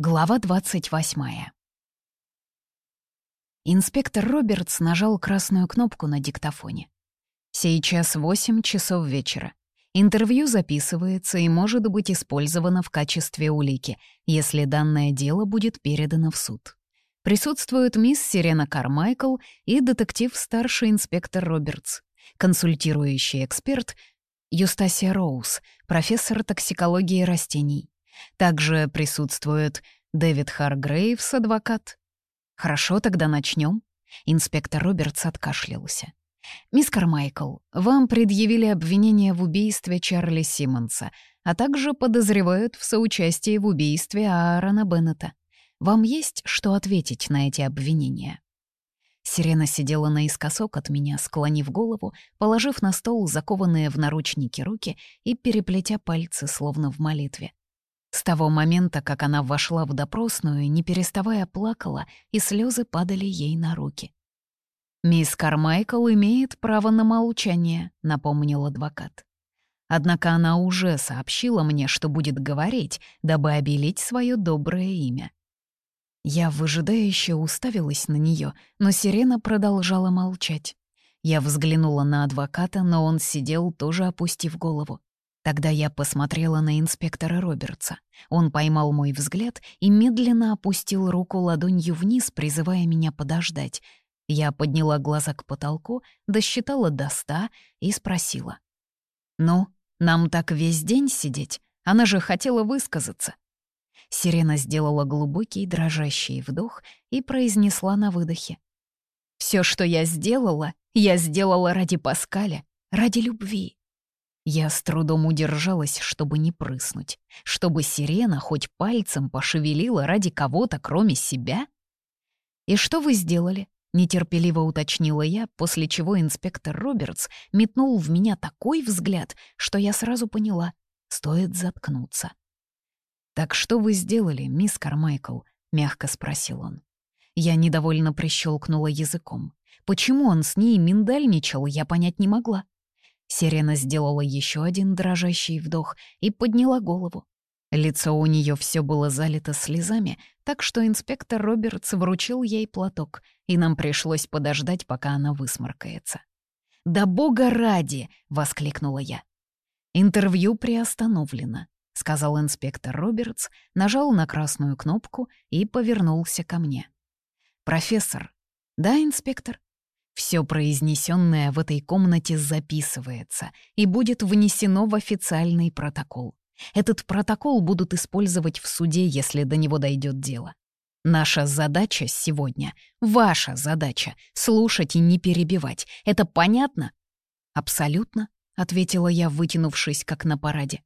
Глава 28. Инспектор Робертс нажал красную кнопку на диктофоне. Сейчас 8 часов вечера. Интервью записывается и может быть использовано в качестве улики, если данное дело будет передано в суд. Присутствуют мисс Сирена Кармайкл и детектив-старший инспектор Робертс, консультирующий эксперт Юстасия Роуз, профессор токсикологии растений, также присутствует Дэвид Харгрейвс, адвокат. Хорошо, тогда начнем. Инспектор Робертс откашлялся. «Мисс Кармайкл, вам предъявили обвинение в убийстве Чарли Симмонса, а также подозревают в соучастии в убийстве Аарона Беннета. Вам есть что ответить на эти обвинения?» Сирена сидела наискосок от меня, склонив голову, положив на стол закованные в наручники руки и переплетя пальцы, словно в молитве. С того момента, как она вошла в допросную, не переставая плакала, и слезы падали ей на руки. «Мисс Кармайкл имеет право на молчание», — напомнил адвокат. Однако она уже сообщила мне, что будет говорить, дабы обелить свое доброе имя. Я выжидающе уставилась на нее, но сирена продолжала молчать. Я взглянула на адвоката, но он сидел, тоже опустив голову. Тогда я посмотрела на инспектора Робертса. Он поймал мой взгляд и медленно опустил руку ладонью вниз, призывая меня подождать. Я подняла глаза к потолку, досчитала до ста и спросила. «Ну, нам так весь день сидеть? Она же хотела высказаться». Сирена сделала глубокий дрожащий вдох и произнесла на выдохе. «Все, что я сделала, я сделала ради Паскаля, ради любви. Я с трудом удержалась, чтобы не прыснуть, чтобы сирена хоть пальцем пошевелила ради кого-то, кроме себя. «И что вы сделали?» — нетерпеливо уточнила я, после чего инспектор Робертс метнул в меня такой взгляд, что я сразу поняла — стоит заткнуться. «Так что вы сделали, мисс Кармайкл?» — мягко спросил он. Я недовольно прищелкнула языком. Почему он с ней миндальничал, я понять не могла. Сирена сделала еще один дрожащий вдох и подняла голову. Лицо у нее все было залито слезами, так что инспектор Робертс вручил ей платок, и нам пришлось подождать, пока она высморкается. «Да бога ради!» — воскликнула я. «Интервью приостановлено», — сказал инспектор Робертс, нажал на красную кнопку и повернулся ко мне. «Профессор». «Да, инспектор?» Все произнесенное в этой комнате записывается и будет внесено в официальный протокол. Этот протокол будут использовать в суде, если до него дойдет дело. Наша задача сегодня, ваша задача — слушать и не перебивать. Это понятно? Абсолютно, — ответила я, вытянувшись, как на параде.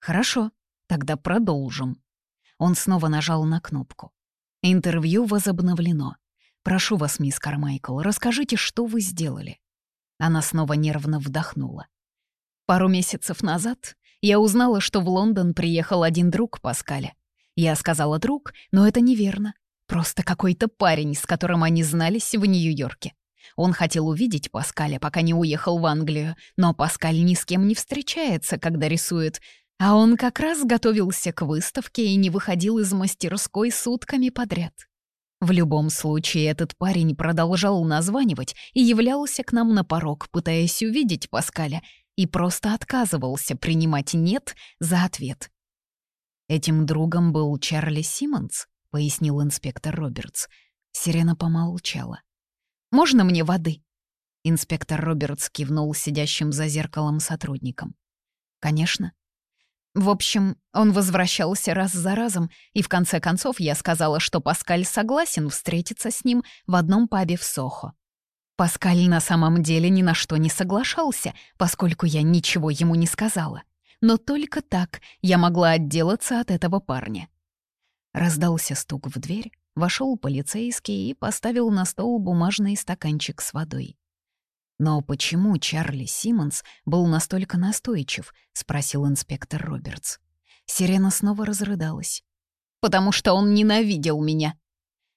Хорошо, тогда продолжим. Он снова нажал на кнопку. Интервью возобновлено. «Прошу вас, мисс Кармайкл, расскажите, что вы сделали?» Она снова нервно вдохнула. «Пару месяцев назад я узнала, что в Лондон приехал один друг Паскаля. Я сказала «друг», но это неверно. Просто какой-то парень, с которым они знались в Нью-Йорке. Он хотел увидеть Паскаля, пока не уехал в Англию, но Паскаль ни с кем не встречается, когда рисует, а он как раз готовился к выставке и не выходил из мастерской сутками подряд. В любом случае, этот парень продолжал названивать и являлся к нам на порог, пытаясь увидеть Паскаля, и просто отказывался принимать «нет» за ответ. «Этим другом был Чарли Симмонс», — пояснил инспектор Робертс. Сирена помолчала. «Можно мне воды?» Инспектор Робертс кивнул сидящим за зеркалом сотрудникам. «Конечно». В общем, он возвращался раз за разом, и в конце концов я сказала, что Паскаль согласен встретиться с ним в одном пабе в Сохо. Паскаль на самом деле ни на что не соглашался, поскольку я ничего ему не сказала. Но только так я могла отделаться от этого парня. Раздался стук в дверь, вошел полицейский и поставил на стол бумажный стаканчик с водой. «Но почему Чарли Симмонс был настолько настойчив?» — спросил инспектор Робертс. Сирена снова разрыдалась. «Потому что он ненавидел меня!»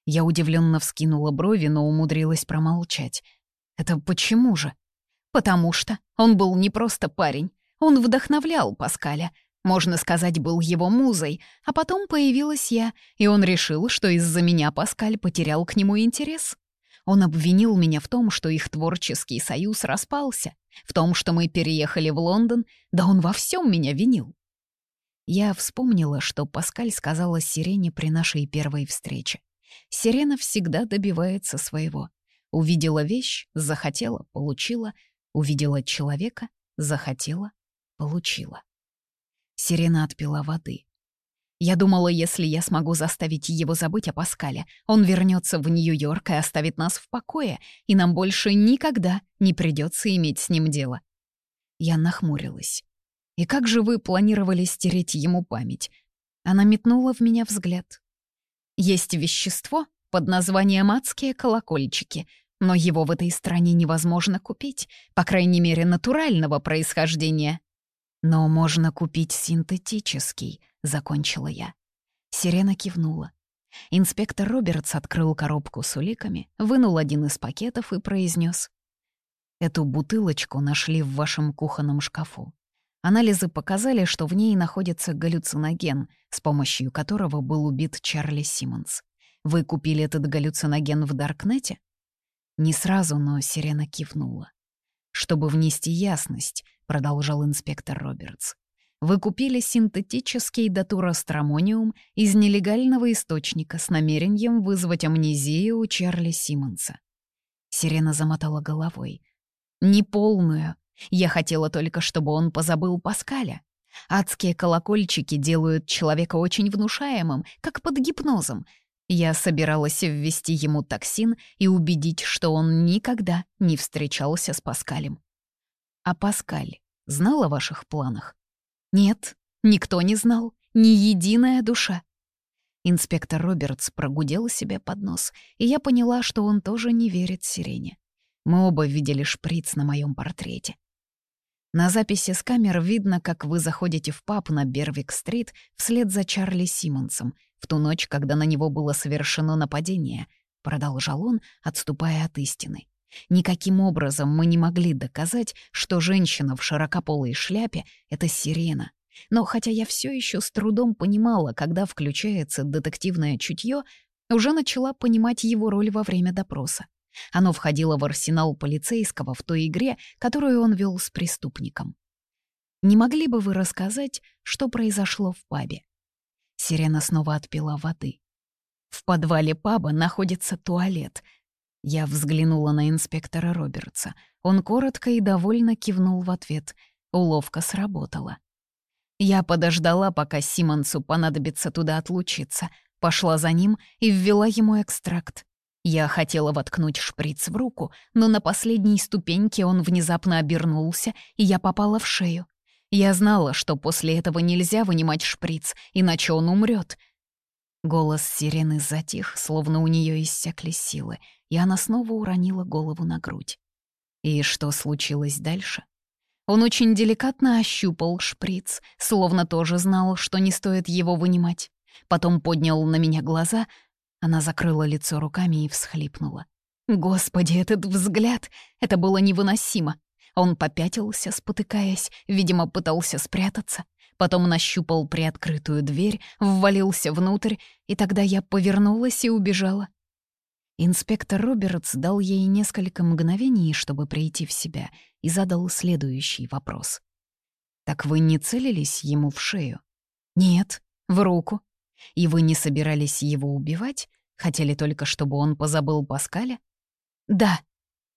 Я удивленно вскинула брови, но умудрилась промолчать. «Это почему же?» «Потому что он был не просто парень. Он вдохновлял Паскаля. Можно сказать, был его музой, а потом появилась я, и он решил, что из-за меня Паскаль потерял к нему интерес. Он обвинил меня в том, что их творческий союз распался, в том, что мы переехали в Лондон, да он во всем меня винил. Я вспомнила, что Паскаль сказала Сирене при нашей первой встрече. Сирена всегда добивается своего. Увидела вещь, захотела, получила. Увидела человека, захотела, получила. Сирена отпила воды. Я думала, если я смогу заставить его забыть о Паскале, он вернется в Нью-Йорк и оставит нас в покое, и нам больше никогда не придется иметь с ним дело. Я нахмурилась. «И как же вы планировали стереть ему память?» Она метнула в меня взгляд. «Есть вещество под названием «адские колокольчики», но его в этой стране невозможно купить, по крайней мере, натурального происхождения. «Но можно купить синтетический», — закончила я. Сирена кивнула. Инспектор Робертс открыл коробку с уликами, вынул один из пакетов и произнес: «Эту бутылочку нашли в вашем кухонном шкафу. Анализы показали, что в ней находится галлюциноген, с помощью которого был убит Чарли Симмонс. Вы купили этот галлюциноген в Даркнете? Не сразу, но Сирена кивнула. Чтобы внести ясность, продолжал инспектор Робертс. Вы купили синтетический датуростромониум из нелегального источника с намерением вызвать амнезию у Чарли Симмонса. Сирена замотала головой. «Неполную. Я хотела только, чтобы он позабыл Паскаля. Адские колокольчики делают человека очень внушаемым, как под гипнозом. Я собиралась ввести ему токсин и убедить, что он никогда не встречался с Паскалем. А Паскаль знал о ваших планах? Нет, никто не знал, ни единая душа. Инспектор Робертс прогудел себе под нос, и я поняла, что он тоже не верит сирене. Мы оба видели шприц на моем портрете. На записи с камер видно, как вы заходите в паб на Бервик-стрит вслед за Чарли Симмонсом в ту ночь, когда на него было совершено нападение, продолжал он, отступая от истины. Никаким образом мы не могли доказать, что женщина в широкополой шляпе — это сирена. Но хотя я все еще с трудом понимала, когда включается детективное чутье, уже начала понимать его роль во время допроса. Оно входило в арсенал полицейского в той игре, которую он вел с преступником. Не могли бы вы рассказать, что произошло в пабе? Сирена снова отпила воды. В подвале паба находится туалет. Я взглянула на инспектора Робертса. Он коротко и довольно кивнул в ответ. Уловка сработала. Я подождала, пока Симонсу понадобится туда отлучиться, пошла за ним и ввела ему экстракт. Я хотела воткнуть шприц в руку, но на последней ступеньке он внезапно обернулся, и я попала в шею. Я знала, что после этого нельзя вынимать шприц, иначе он умрет. Голос сирены затих, словно у нее иссякли силы, и она снова уронила голову на грудь. И что случилось дальше? Он очень деликатно ощупал шприц, словно тоже знал, что не стоит его вынимать. Потом поднял на меня глаза, она закрыла лицо руками и всхлипнула. Господи, этот взгляд! Это было невыносимо. Он попятился, спотыкаясь, видимо, пытался спрятаться. Потом нащупал приоткрытую дверь, ввалился внутрь, и тогда я повернулась и убежала. Инспектор Робертс дал ей несколько мгновений, чтобы прийти в себя, и задал следующий вопрос. «Так вы не целились ему в шею?» «Нет, в руку. И вы не собирались его убивать? Хотели только, чтобы он позабыл Паскаля? Да.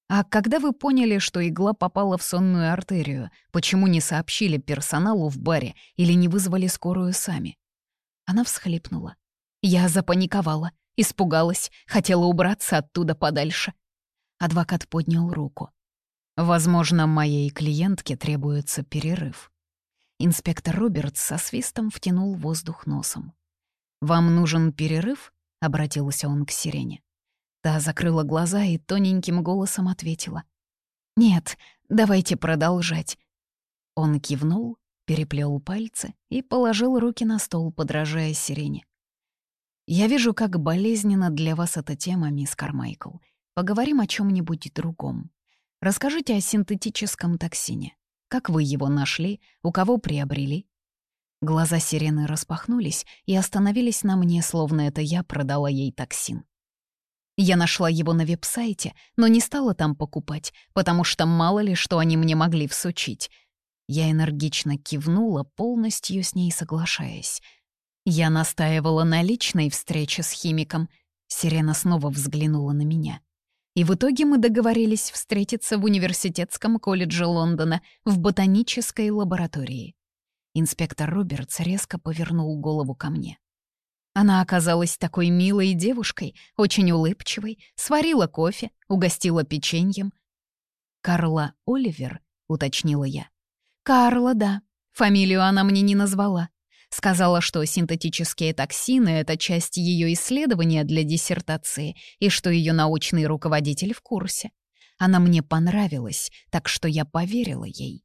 А когда вы поняли, что игла попала в сонную артерию, почему не сообщили персоналу в баре или не вызвали скорую сами? Она всхлипнула. Я запаниковала, испугалась, хотела убраться оттуда подальше. Адвокат поднял руку. Возможно, моей клиентке требуется перерыв. Инспектор Робертс со свистом втянул воздух носом. «Вам нужен перерыв?» — обратился он к сирене. Та закрыла глаза и тоненьким голосом ответила. «Нет, давайте продолжать». Он кивнул, переплел пальцы и положил руки на стол, подражая сирене. «Я вижу, как болезненно для вас эта тема, мисс Кармайкл. Поговорим о чем нибудь другом. Расскажите о синтетическом токсине. Как вы его нашли, у кого приобрели?» Глаза сирены распахнулись и остановились на мне, словно это я продала ей токсин. Я нашла его на веб-сайте, но не стала там покупать, потому что мало ли, что они мне могли всучить. Я энергично кивнула, полностью с ней соглашаясь. Я настаивала на личной встрече с химиком. Сирена снова взглянула на меня. И в итоге мы договорились встретиться в университетском колледже Лондона в ботанической лаборатории. Инспектор Робертс резко повернул голову ко мне. Она оказалась такой милой девушкой, очень улыбчивой, сварила кофе, угостила печеньем. «Карла Оливер», — уточнила я. «Карла, да. Фамилию она мне не назвала. Сказала, что синтетические токсины — это часть ее исследования для диссертации и что ее научный руководитель в курсе. Она мне понравилась, так что я поверила ей.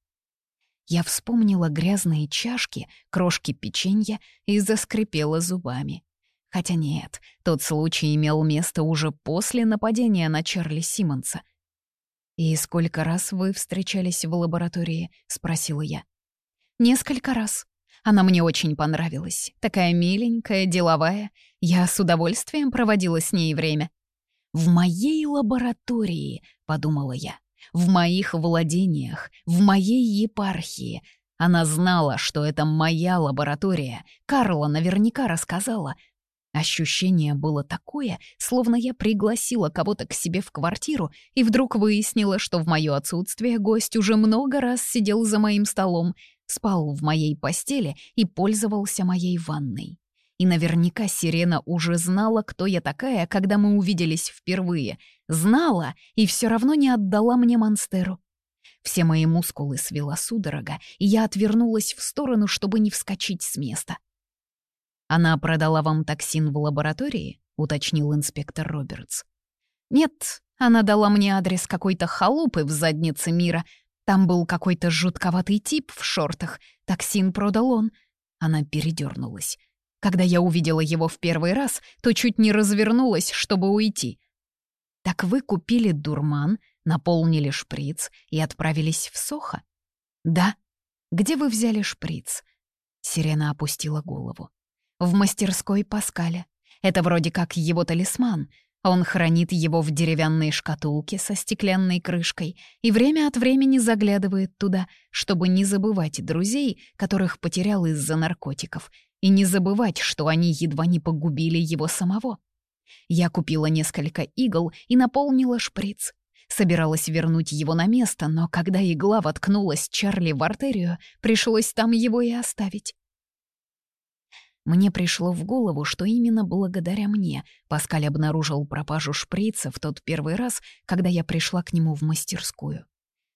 Я вспомнила грязные чашки, крошки печенья и заскрипела зубами. Хотя нет, тот случай имел место уже после нападения на Чарли Симмонса. «И сколько раз вы встречались в лаборатории?» — спросила я. «Несколько раз. Она мне очень понравилась. Такая миленькая, деловая. Я с удовольствием проводила с ней время». «В моей лаборатории», — подумала я в моих владениях, в моей епархии. Она знала, что это моя лаборатория. Карла наверняка рассказала. Ощущение было такое, словно я пригласила кого-то к себе в квартиру и вдруг выяснила, что в моё отсутствие гость уже много раз сидел за моим столом, спал в моей постели и пользовался моей ванной. И наверняка Сирена уже знала, кто я такая, когда мы увиделись впервые. Знала и все равно не отдала мне Монстеру. Все мои мускулы свела судорога, и я отвернулась в сторону, чтобы не вскочить с места. «Она продала вам токсин в лаборатории?» — уточнил инспектор Робертс. «Нет, она дала мне адрес какой-то халупы в заднице мира. Там был какой-то жутковатый тип в шортах. Токсин продал он». Она передернулась. Когда я увидела его в первый раз, то чуть не развернулась, чтобы уйти. «Так вы купили дурман, наполнили шприц и отправились в Сохо?» «Да». «Где вы взяли шприц?» Сирена опустила голову. «В мастерской Паскаля. Это вроде как его талисман. Он хранит его в деревянной шкатулке со стеклянной крышкой и время от времени заглядывает туда, чтобы не забывать друзей, которых потерял из-за наркотиков, и не забывать, что они едва не погубили его самого. Я купила несколько игл и наполнила шприц. Собиралась вернуть его на место, но когда игла воткнулась Чарли в артерию, пришлось там его и оставить. Мне пришло в голову, что именно благодаря мне Паскаль обнаружил пропажу шприца в тот первый раз, когда я пришла к нему в мастерскую.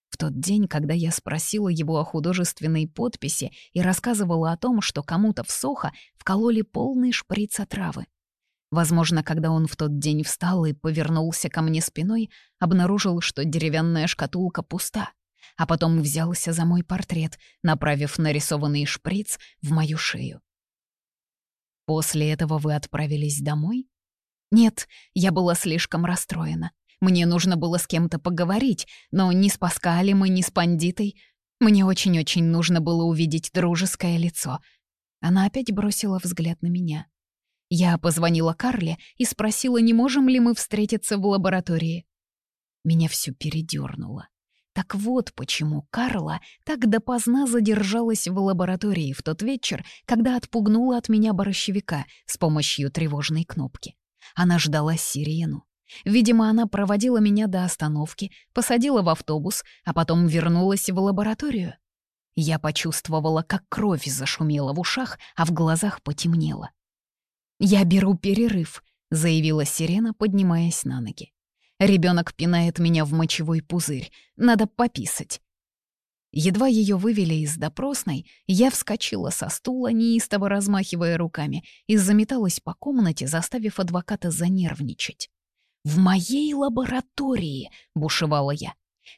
В тот день, когда я спросила его о художественной подписи и рассказывала о том, что кому-то в Сохо вкололи полный шприц отравы. Возможно, когда он в тот день встал и повернулся ко мне спиной, обнаружил, что деревянная шкатулка пуста, а потом взялся за мой портрет, направив нарисованный шприц в мою шею. «После этого вы отправились домой?» «Нет, я была слишком расстроена. Мне нужно было с кем-то поговорить, но ни с Паскалем и ни с Пандитой. Мне очень-очень нужно было увидеть дружеское лицо. Она опять бросила взгляд на меня. Я позвонила Карле и спросила, не можем ли мы встретиться в лаборатории. Меня все передернуло. Так вот почему Карла так допоздна задержалась в лаборатории в тот вечер, когда отпугнула от меня борщевика с помощью тревожной кнопки. Она ждала сирену. Видимо, она проводила меня до остановки, посадила в автобус, а потом вернулась в лабораторию. Я почувствовала, как кровь зашумела в ушах, а в глазах потемнело. «Я беру перерыв», — заявила Сирена, поднимаясь на ноги. Ребенок пинает меня в мочевой пузырь. Надо пописать». Едва ее вывели из допросной, я вскочила со стула, неистово размахивая руками, и заметалась по комнате, заставив адвоката занервничать. «В моей лаборатории!» — бушевала я.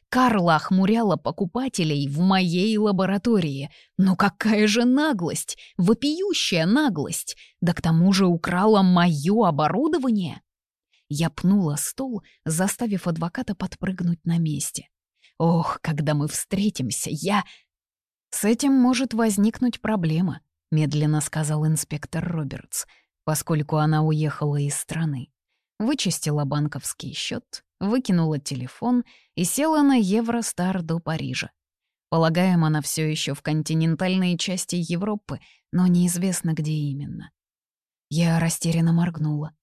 Карла охмуряла покупателей в моей лаборатории. Но какая же наглость! Вопиющая наглость! Да к тому же украла мое оборудование! Я пнула стол, заставив адвоката подпрыгнуть на месте. «Ох, когда мы встретимся, я...» «С этим может возникнуть проблема», — медленно сказал инспектор Робертс, поскольку она уехала из страны. Вычистила банковский счет, выкинула телефон и села на Евростар до Парижа. Полагаем, она все еще в континентальной части Европы, но неизвестно, где именно. Я растерянно моргнула.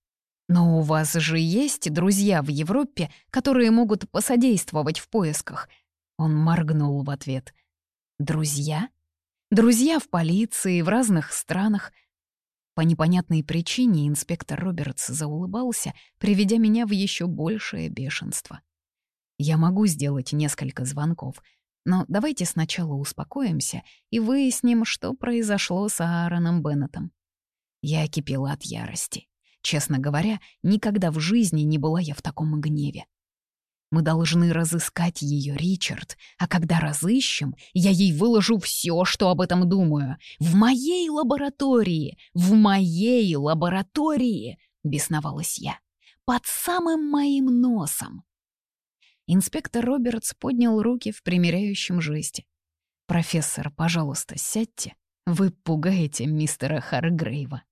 «Но у вас же есть друзья в Европе, которые могут посодействовать в поисках?» Он моргнул в ответ. «Друзья? Друзья в полиции, в разных странах». По непонятной причине инспектор Робертс заулыбался, приведя меня в еще большее бешенство. «Я могу сделать несколько звонков, но давайте сначала успокоимся и выясним, что произошло с Аароном Беннетом». Я кипела от ярости. Честно говоря, никогда в жизни не была я в таком гневе. Мы должны разыскать ее, Ричард, а когда разыщем, я ей выложу все, что об этом думаю. В моей лаборатории, в моей лаборатории, бесновалась я, под самым моим носом. Инспектор Робертс поднял руки в примиряющем жесте. «Профессор, пожалуйста, сядьте. Вы пугаете мистера Харгрейва».